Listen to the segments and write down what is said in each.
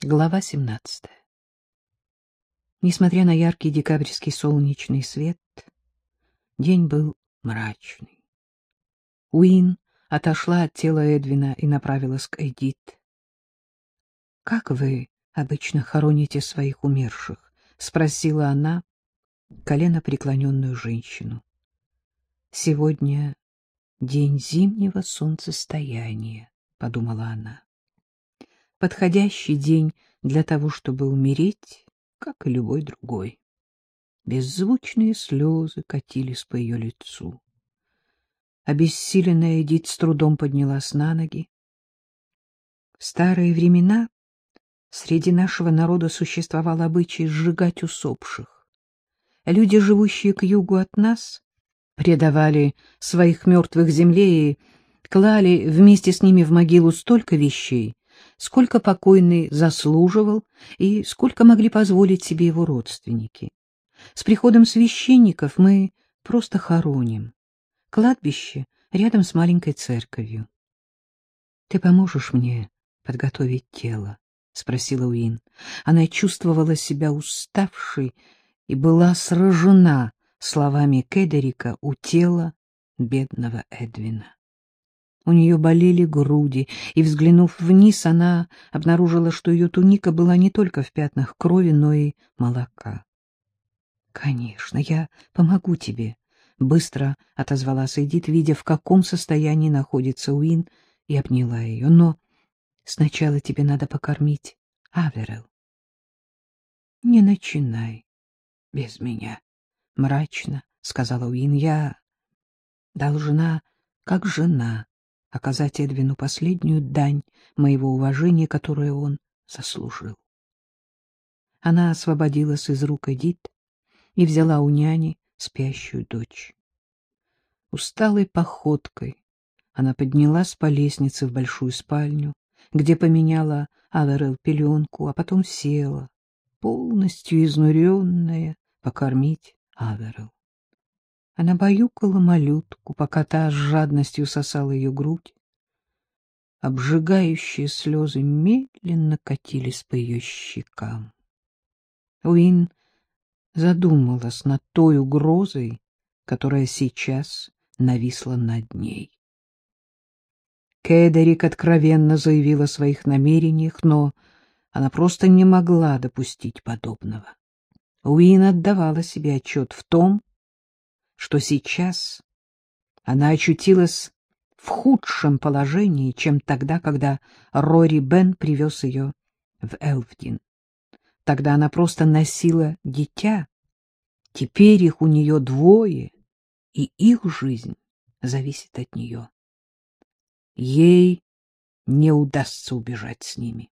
Глава 17 Несмотря на яркий декабрьский солнечный свет, день был мрачный. Уин отошла от тела Эдвина и направилась к Эдит. — Как вы обычно хороните своих умерших? — спросила она колено преклоненную женщину. — Сегодня день зимнего солнцестояния, — подумала она подходящий день для того, чтобы умереть, как и любой другой. Беззвучные слезы катились по ее лицу. Обессиленная Эдит с трудом поднялась на ноги. В старые времена среди нашего народа существовал обычай сжигать усопших. Люди, живущие к югу от нас, предавали своих мертвых земле и клали вместе с ними в могилу столько вещей, сколько покойный заслуживал и сколько могли позволить себе его родственники. С приходом священников мы просто хороним. Кладбище рядом с маленькой церковью. — Ты поможешь мне подготовить тело? — спросила Уин. Она чувствовала себя уставшей и была сражена словами Кедерика у тела бедного Эдвина. У нее болели груди, и, взглянув вниз, она обнаружила, что ее туника была не только в пятнах крови, но и молока. — Конечно, я помогу тебе, — быстро отозвалась Эдит, видя, в каком состоянии находится Уин, и обняла ее. — Но сначала тебе надо покормить Аверел. — Не начинай без меня, — мрачно сказала Уин. — Я должна, как жена, оказать Эдвину последнюю дань моего уважения, которое он заслужил. Она освободилась из рук Эдит и взяла у няни спящую дочь. Усталой походкой она поднялась по лестнице в большую спальню, где поменяла Аверел пеленку, а потом села, полностью изнуренная, покормить Аверел. Она баюкала малютку, пока та с жадностью сосала ее грудь. Обжигающие слезы медленно катились по ее щекам. Уин задумалась над той угрозой, которая сейчас нависла над ней. Кедерик откровенно заявил о своих намерениях, но она просто не могла допустить подобного. Уин отдавала себе отчет в том, что сейчас она очутилась в худшем положении, чем тогда, когда Рори Бен привез ее в Элфдин. Тогда она просто носила дитя, теперь их у нее двое, и их жизнь зависит от нее. Ей не удастся убежать с ними.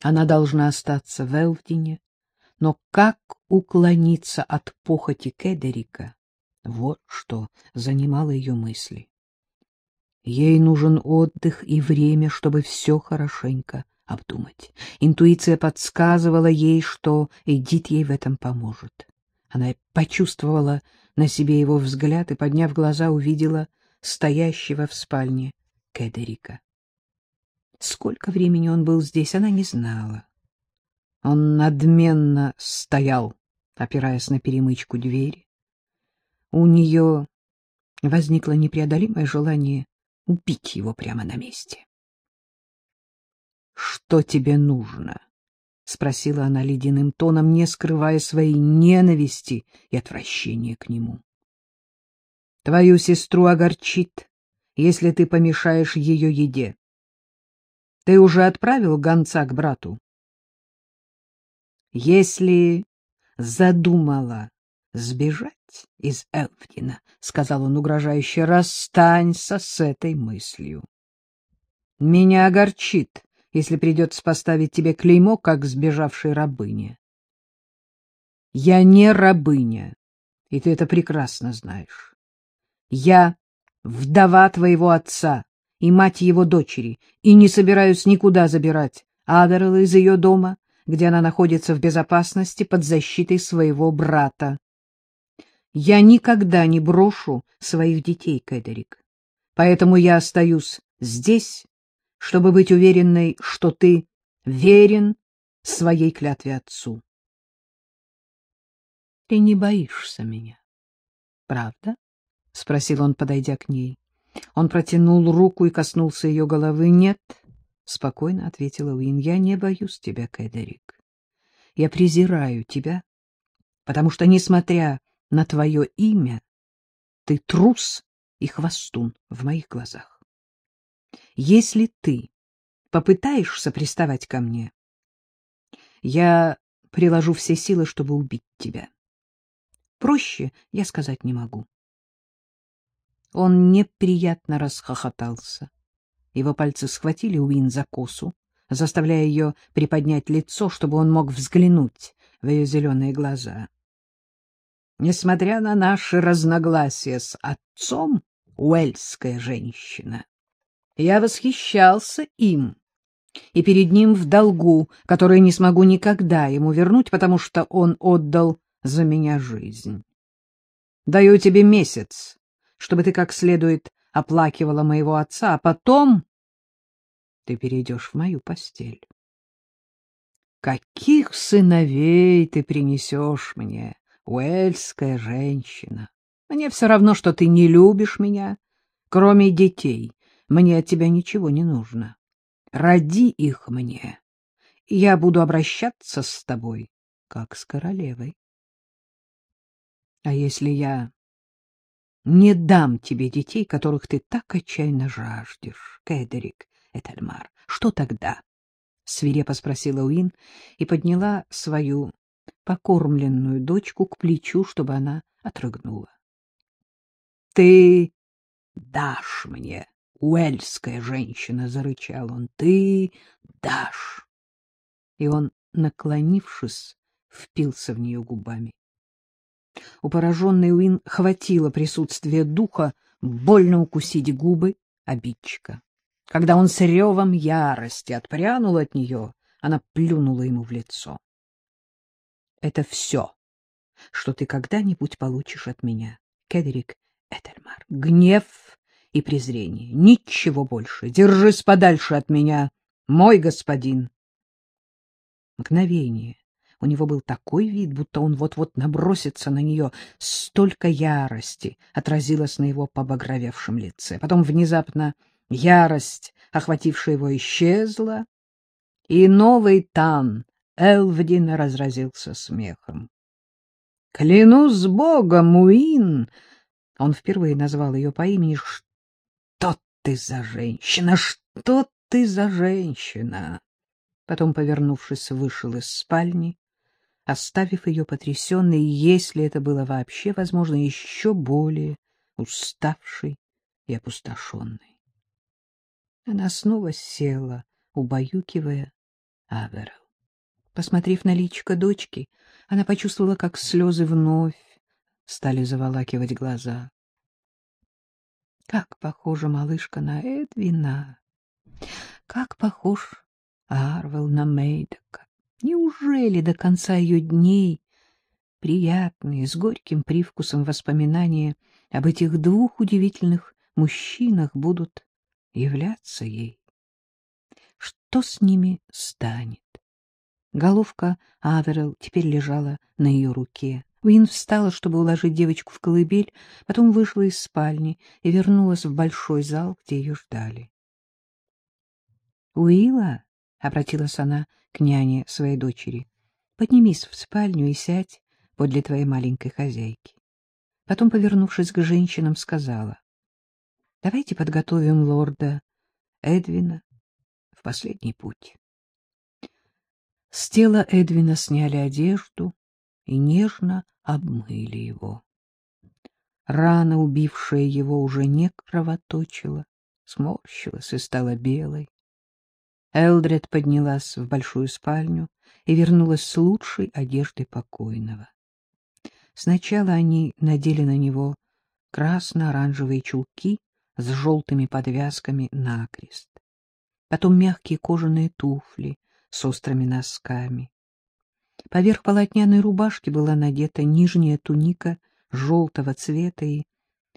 Она должна остаться в Элфдине, но как уклониться от похоти Кедерика? Вот что занимало ее мысли. Ей нужен отдых и время, чтобы все хорошенько обдумать. Интуиция подсказывала ей, что Эдит ей в этом поможет. Она почувствовала на себе его взгляд и, подняв глаза, увидела стоящего в спальне Кедерика. Сколько времени он был здесь, она не знала. Он надменно стоял, опираясь на перемычку двери. У нее возникло непреодолимое желание убить его прямо на месте. — Что тебе нужно? — спросила она ледяным тоном, не скрывая своей ненависти и отвращения к нему. — Твою сестру огорчит, если ты помешаешь ее еде. Ты уже отправил гонца к брату? — Если задумала сбежать из Элфдина, — сказал он угрожающе, — расстанься с этой мыслью. Меня огорчит, если придется поставить тебе клеймо, как сбежавшей рабыне. Я не рабыня, и ты это прекрасно знаешь. Я вдова твоего отца и мать его дочери, и не собираюсь никуда забирать Аверла из ее дома, где она находится в безопасности под защитой своего брата. Я никогда не брошу своих детей, Кедерик. Поэтому я остаюсь здесь, чтобы быть уверенной, что ты верен своей клятве отцу. — Ты не боишься меня, правда? — спросил он, подойдя к ней. Он протянул руку и коснулся ее головы. — Нет, — спокойно ответила Уин, — я не боюсь тебя, Кэдерик. Я презираю тебя, потому что, несмотря на твое имя, ты трус и хвостун в моих глазах. Если ты попытаешься приставать ко мне, я приложу все силы, чтобы убить тебя. Проще я сказать не могу. Он неприятно расхохотался. Его пальцы схватили Уин за косу, заставляя ее приподнять лицо, чтобы он мог взглянуть в ее зеленые глаза. Несмотря на наши разногласия с отцом, уэльская женщина, я восхищался им и перед ним в долгу, который не смогу никогда ему вернуть, потому что он отдал за меня жизнь. Даю тебе месяц, чтобы ты как следует оплакивала моего отца, а потом ты перейдешь в мою постель. Каких сыновей ты принесешь мне, уэльская женщина? Мне все равно, что ты не любишь меня, кроме детей. Мне от тебя ничего не нужно. Роди их мне, я буду обращаться с тобой, как с королевой. А если я не дам тебе детей, которых ты так отчаянно жаждешь, Кедерик Этельмар, что тогда? — свирепо спросила Уин и подняла свою покормленную дочку к плечу, чтобы она отрыгнула. — Ты дашь мне, уэльская женщина, — зарычал он, — ты дашь. И он, наклонившись, впился в нее губами. У пораженной Уин хватило присутствия духа больно укусить губы обидчика. Когда он с ревом ярости отпрянул от нее, она плюнула ему в лицо. — Это все, что ты когда-нибудь получишь от меня, Кедерик Этельмар. Гнев и презрение. Ничего больше. Держись подальше от меня, мой господин. Мгновение у него был такой вид, будто он вот-вот набросится на нее. Столько ярости отразилось на его побагровевшем лице. Потом внезапно ярость, охватившая его, исчезла, и новый тан Элвдин разразился смехом. — Клянусь богом, Муин! Он впервые назвал ее по имени. — Что ты за женщина? Что ты за женщина? Потом, повернувшись, вышел из спальни оставив ее потрясенной, если это было вообще возможно, еще более уставшей и опустошенной. Она снова села, убаюкивая Аверел. Посмотрев на личико дочки, она почувствовала, как слезы вновь стали заволакивать глаза. Как похожа малышка на Эдвина! Как похож Арвел на Мейдока! Неужели до конца ее дней приятные, с горьким привкусом воспоминания об этих двух удивительных мужчинах будут являться ей? Что с ними станет? Головка Аверел теперь лежала на ее руке. Уин встала, чтобы уложить девочку в колыбель, потом вышла из спальни и вернулась в большой зал, где ее ждали. — Уила, — обратилась она к няне своей дочери. — Поднимись в спальню и сядь подле твоей маленькой хозяйки. Потом, повернувшись к женщинам, сказала. — Давайте подготовим лорда Эдвина в последний путь. С тела Эдвина сняли одежду и нежно обмыли его. Рана, убившая его, уже не кровоточила, сморщилась и стала белой. Элдред поднялась в большую спальню и вернулась с лучшей одеждой покойного. Сначала они надели на него красно-оранжевые чулки с желтыми подвязками накрест, потом мягкие кожаные туфли с острыми носками. Поверх полотняной рубашки была надета нижняя туника желтого цвета и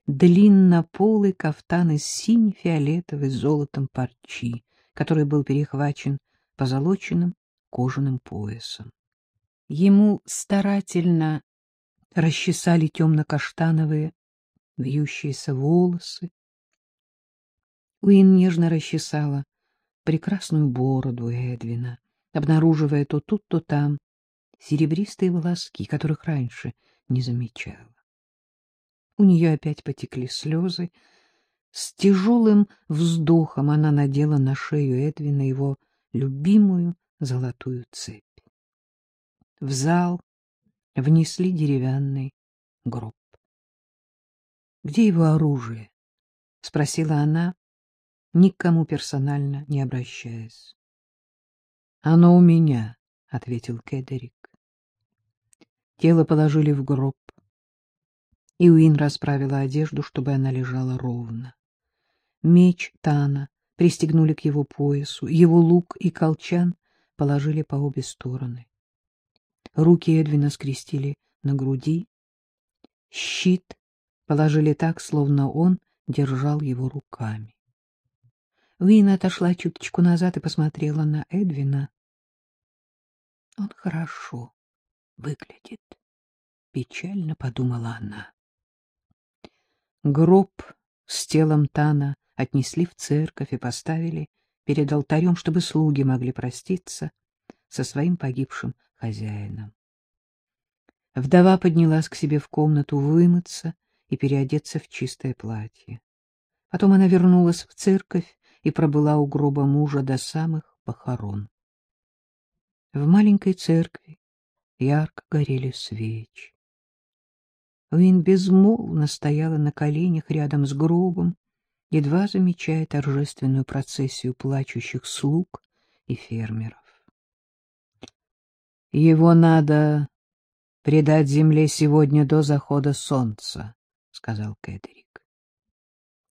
длиннополый кафтан из сине-фиолетовой с золотом парчи, который был перехвачен позолоченным кожаным поясом. Ему старательно расчесали темно-каштановые вьющиеся волосы. Уин нежно расчесала прекрасную бороду Эдвина, обнаруживая то тут, то там серебристые волоски, которых раньше не замечала. У нее опять потекли слезы. С тяжелым вздохом она надела на шею Эдвина его любимую золотую цепь. В зал внесли деревянный гроб. — Где его оружие? — спросила она, никому персонально не обращаясь. — Оно у меня, — ответил Кедерик. Тело положили в гроб, и Уин расправила одежду, чтобы она лежала ровно. Меч Тана пристегнули к его поясу, его лук и колчан положили по обе стороны. Руки Эдвина скрестили на груди. Щит положили так, словно он держал его руками. Уина отошла чуточку назад и посмотрела на Эдвина. — Он хорошо выглядит, — печально подумала она. Гроб с телом Тана отнесли в церковь и поставили перед алтарем, чтобы слуги могли проститься со своим погибшим хозяином. Вдова поднялась к себе в комнату вымыться и переодеться в чистое платье. Потом она вернулась в церковь и пробыла у гроба мужа до самых похорон. В маленькой церкви ярко горели свечи. Уин безмолвно стояла на коленях рядом с гробом, едва замечая торжественную процессию плачущих слуг и фермеров. Его надо предать земле сегодня до захода солнца, — сказал Кэдрик.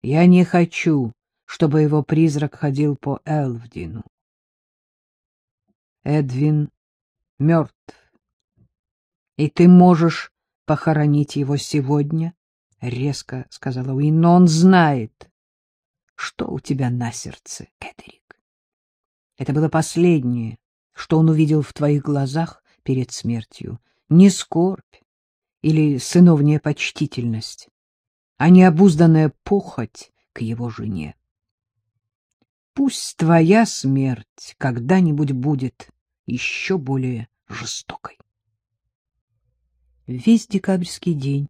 Я не хочу, чтобы его призрак ходил по Элвдину. Эдвин мертв, и ты можешь похоронить его сегодня, — резко сказала Уин, — но он знает, что у тебя на сердце, Кэдрик. Это было последнее, что он увидел в твоих глазах перед смертью, не скорбь или сыновняя почтительность, а необузданная похоть к его жене. Пусть твоя смерть когда-нибудь будет еще более жестокой. Весь декабрьский день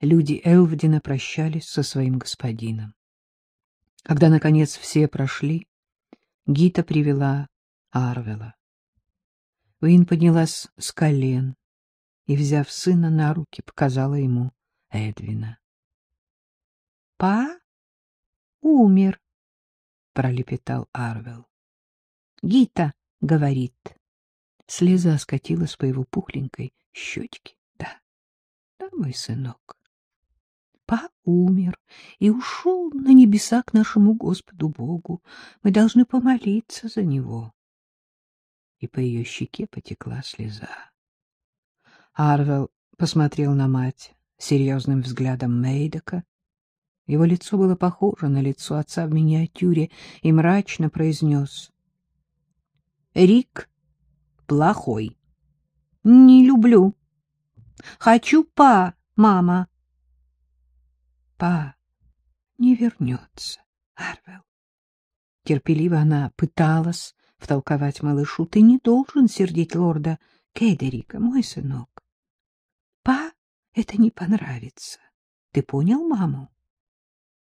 люди Элвдина прощались со своим господином. Когда, наконец, все прошли, Гита привела Арвела. Уин поднялась с колен и, взяв сына на руки, показала ему Эдвина. — Па умер, — пролепетал Арвел. — Гита говорит. Слеза скатилась по его пухленькой щечке. — Да, да, мой сынок. Па умер и ушел на небеса к нашему Господу Богу. Мы должны помолиться за него и по ее щеке потекла слеза. Арвел посмотрел на мать серьезным взглядом Мейдока. Его лицо было похоже на лицо отца в миниатюре и мрачно произнес. — Рик плохой. — Не люблю. Хочу па, мама. — Па не вернется, Арвел. Терпеливо она пыталась втолковать малышу. Ты не должен сердить лорда Кедерика, мой сынок. Па это не понравится. Ты понял маму?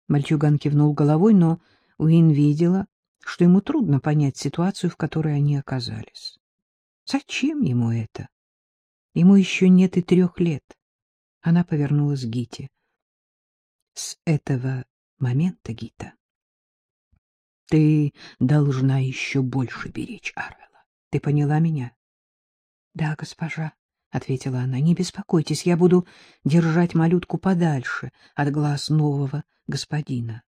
Мальчуган кивнул головой, но Уин видела, что ему трудно понять ситуацию, в которой они оказались. Зачем ему это? Ему еще нет и трех лет. Она повернулась к Гите. С этого момента, Гита, ты должна еще больше беречь Арвела. Ты поняла меня? — Да, госпожа, — ответила она. — Не беспокойтесь, я буду держать малютку подальше от глаз нового господина.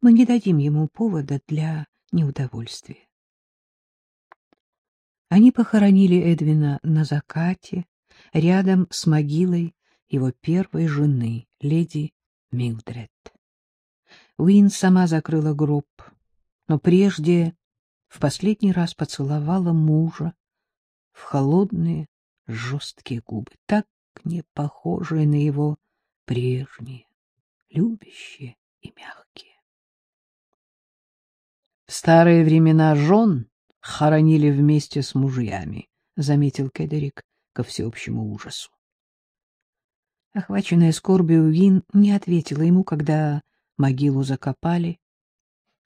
Мы не дадим ему повода для неудовольствия. Они похоронили Эдвина на закате, рядом с могилой его первой жены, леди Милдред. Уин сама закрыла гроб но прежде в последний раз поцеловала мужа в холодные жесткие губы, так не похожие на его прежние, любящие и мягкие. В старые времена жен хоронили вместе с мужьями, — заметил Кедерик ко всеобщему ужасу. Охваченная скорбью, Вин не ответила ему, когда могилу закопали.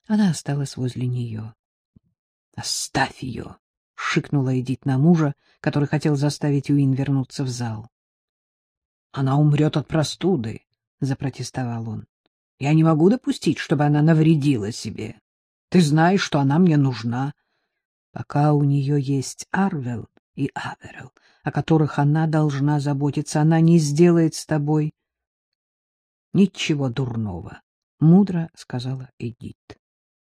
Она осталась возле нее. — Оставь ее! — шикнула Эдит на мужа, который хотел заставить Уин вернуться в зал. — Она умрет от простуды, — запротестовал он. — Я не могу допустить, чтобы она навредила себе. Ты знаешь, что она мне нужна. Пока у нее есть Арвел и Аверел, о которых она должна заботиться, она не сделает с тобой ничего дурного, — мудро сказала Эдит.